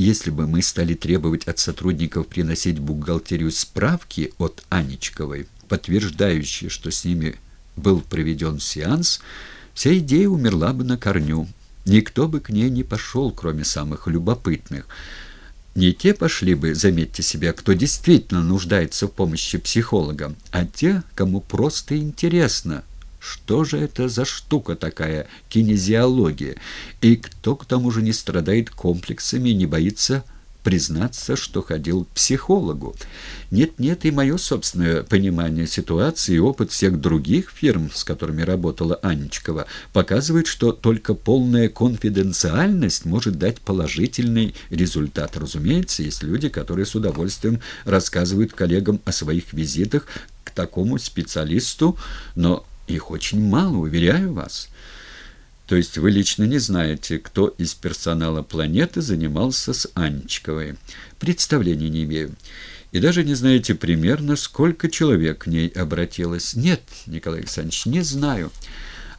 если бы мы стали требовать от сотрудников приносить в бухгалтерию справки от Анечковой, подтверждающие, что с ними был проведен сеанс, вся идея умерла бы на корню. Никто бы к ней не пошел, кроме самых любопытных. Не те пошли бы, заметьте себя, кто действительно нуждается в помощи психолога, а те, кому просто интересно, что же это за штука такая, кинезиология, и кто к тому же не страдает комплексами не боится признаться, что ходил к психологу. Нет-нет, и мое собственное понимание ситуации и опыт всех других фирм, с которыми работала Анечкова, показывает, что только полная конфиденциальность может дать положительный результат. Разумеется, есть люди, которые с удовольствием рассказывают коллегам о своих визитах к такому специалисту, но их очень мало, уверяю вас. То есть вы лично не знаете, кто из персонала планеты занимался с Анечковой. Представления не имею. И даже не знаете примерно, сколько человек к ней обратилось. Нет, Николай Александрович, не знаю.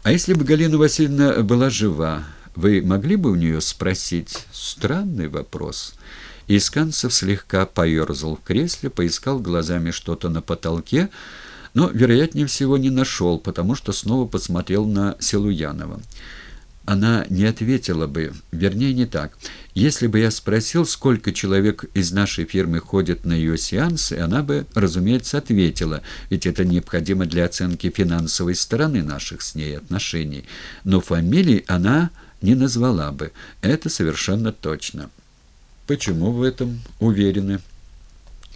А если бы Галина Васильевна была жива, вы могли бы у нее спросить? Странный вопрос. Исканцев слегка поерзал в кресле, поискал глазами что-то на потолке, но, вероятнее всего, не нашел, потому что снова посмотрел на Силуянова она не ответила бы, вернее, не так. Если бы я спросил, сколько человек из нашей фирмы ходит на ее сеансы, она бы, разумеется, ответила, ведь это необходимо для оценки финансовой стороны наших с ней отношений. Но фамилии она не назвала бы, это совершенно точно. Почему в этом уверены?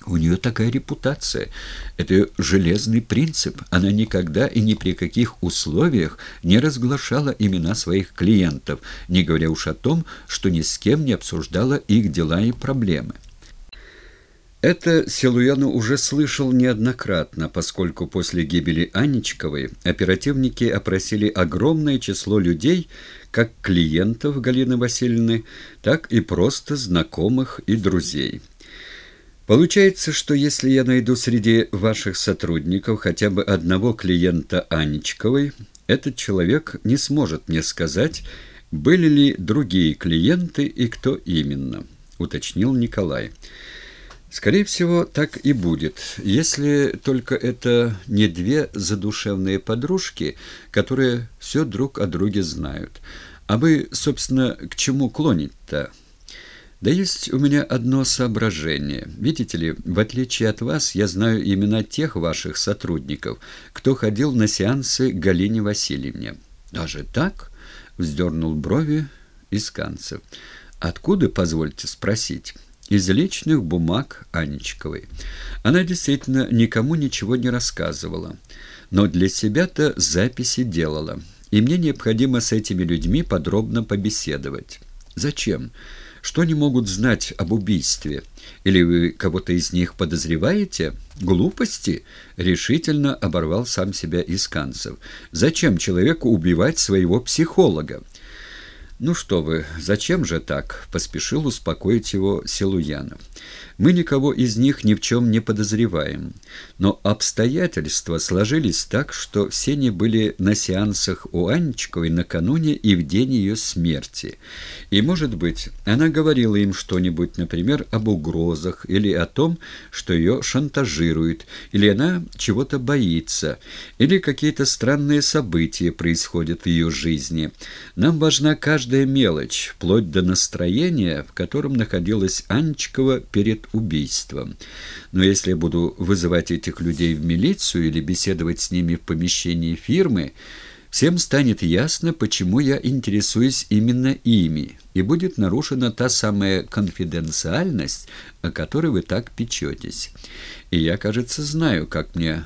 У нее такая репутация. Это железный принцип. Она никогда и ни при каких условиях не разглашала имена своих клиентов, не говоря уж о том, что ни с кем не обсуждала их дела и проблемы. Это Силуяну уже слышал неоднократно, поскольку после гибели Анечковой оперативники опросили огромное число людей, как клиентов Галины Васильевны, так и просто знакомых и друзей. Получается, что если я найду среди ваших сотрудников хотя бы одного клиента Анечковой, этот человек не сможет мне сказать, были ли другие клиенты и кто именно, уточнил Николай. Скорее всего, так и будет, если только это не две задушевные подружки, которые все друг о друге знают. А вы, собственно, к чему клонить-то? Да есть у меня одно соображение. Видите ли, в отличие от вас, я знаю имена тех ваших сотрудников, кто ходил на сеансы Галине Васильевне. Даже так? Вздернул брови Исканцев. Откуда, позвольте спросить? Из личных бумаг Анечковой. Она действительно никому ничего не рассказывала, но для себя-то записи делала. И мне необходимо с этими людьми подробно побеседовать. Зачем? Что они могут знать об убийстве? Или вы кого-то из них подозреваете? Глупости? Решительно оборвал сам себя Исканцев. Зачем человеку убивать своего психолога? «Ну что вы, зачем же так?» – поспешил успокоить его Силуянов. «Мы никого из них ни в чем не подозреваем, но обстоятельства сложились так, что все они были на сеансах у Анечковой накануне и в день ее смерти. И, может быть, она говорила им что-нибудь, например, об угрозах или о том, что ее шантажируют, или она чего-то боится, или какие-то странные события происходят в ее жизни. Нам важна каждая мелочь, вплоть до настроения, в котором находилась Анечкова перед убийством. Но если я буду вызывать этих людей в милицию или беседовать с ними в помещении фирмы, всем станет ясно, почему я интересуюсь именно ими, и будет нарушена та самая конфиденциальность, о которой вы так печетесь. И я, кажется, знаю, как мне